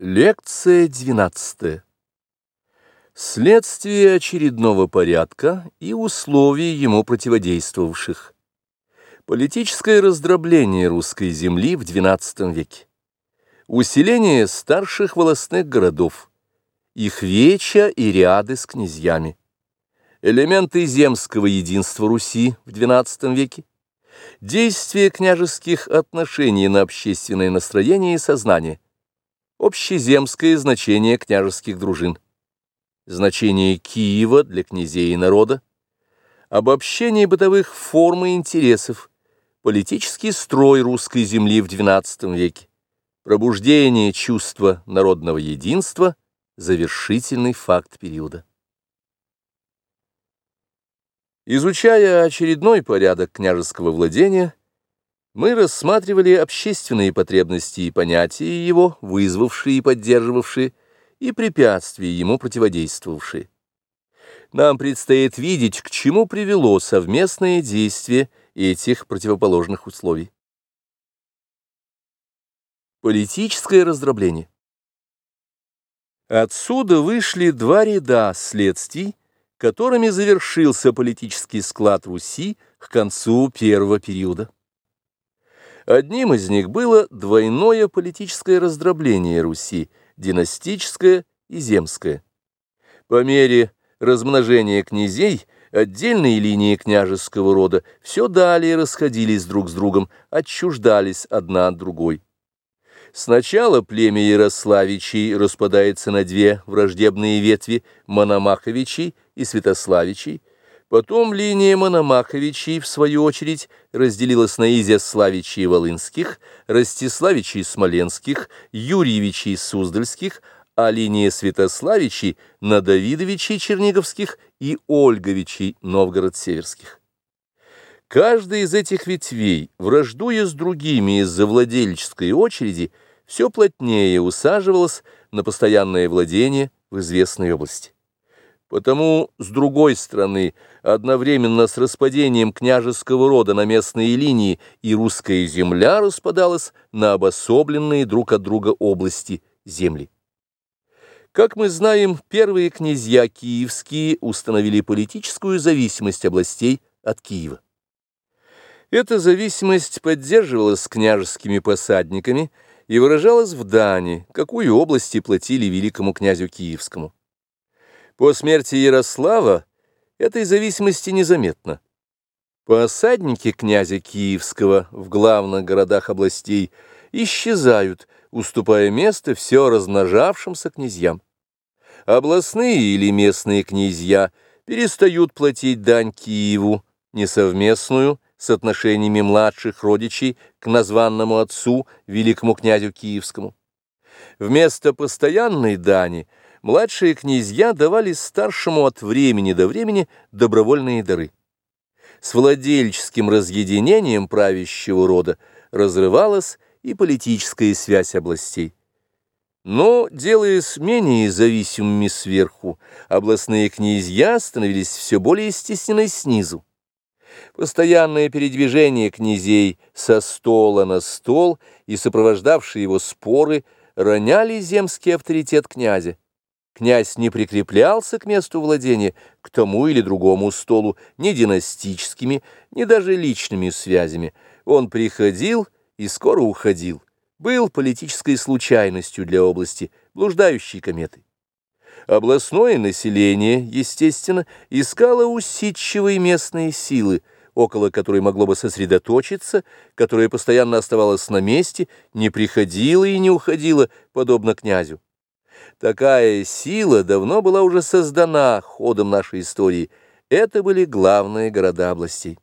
Лекция двенадцатая. Следствие очередного порядка и условий ему противодействовавших. Политическое раздробление русской земли в XII веке. Усиление старших волостных городов. Их веча и ряды с князьями. Элементы земского единства Руси в XII веке. Действие княжеских отношений на общественное настроение и сознание общеземское значение княжеских дружин, значение Киева для князей и народа, обобщение бытовых форм и интересов, политический строй русской земли в XII веке, пробуждение чувства народного единства, завершительный факт периода. Изучая очередной порядок княжеского владения, мы рассматривали общественные потребности и понятия его, вызвавшие и поддерживавшие, и препятствия ему противодействовавшие. Нам предстоит видеть, к чему привело совместное действие этих противоположных условий. Политическое раздробление. Отсюда вышли два ряда следствий, которыми завершился политический склад Руси к концу первого периода. Одним из них было двойное политическое раздробление Руси, династическое и земское. По мере размножения князей отдельные линии княжеского рода все далее расходились друг с другом, отчуждались одна от другой. Сначала племя Ярославичей распадается на две враждебные ветви Мономаховичей и Святославичей, Потом линия Мономаховичей, в свою очередь, разделилась на Изяславичей Волынских, Ростиславичей Смоленских, Юрьевичей Суздальских, а линия Святославичей на Давидовичей Черниговских и Ольговичей Новгород-Северских. Каждый из этих ветвей, враждуя с другими из-за владельческой очереди, все плотнее усаживалась на постоянное владение в известной области. Потому, с другой стороны, одновременно с распадением княжеского рода на местные линии и русская земля распадалась на обособленные друг от друга области земли. Как мы знаем, первые князья киевские установили политическую зависимость областей от Киева. Эта зависимость поддерживалась княжескими посадниками и выражалась в дани, какую области платили великому князю Киевскому. По смерти Ярослава этой зависимости незаметно. Посадники князя Киевского в главных городах областей исчезают, уступая место все размножавшимся князьям. Областные или местные князья перестают платить дань Киеву, несовместную с отношениями младших родичей к названному отцу, великому князю Киевскому. Вместо постоянной дани – младшие князья давали старшему от времени до времени добровольные дары. С владельческим разъединением правящего рода разрывалась и политическая связь областей. Но, делаясь менее зависимыми сверху, областные князья становились все более стеснены снизу. Постоянное передвижение князей со стола на стол и сопровождавшие его споры роняли земский авторитет князя. Князь не прикреплялся к месту владения, к тому или другому столу, ни династическими, ни даже личными связями. Он приходил и скоро уходил, был политической случайностью для области, блуждающей кометой. Областное население, естественно, искало усидчивые местные силы, около которой могло бы сосредоточиться, которая постоянно оставалась на месте, не приходила и не уходила, подобно князю. Такая сила давно была уже создана ходом нашей истории. Это были главные города областей.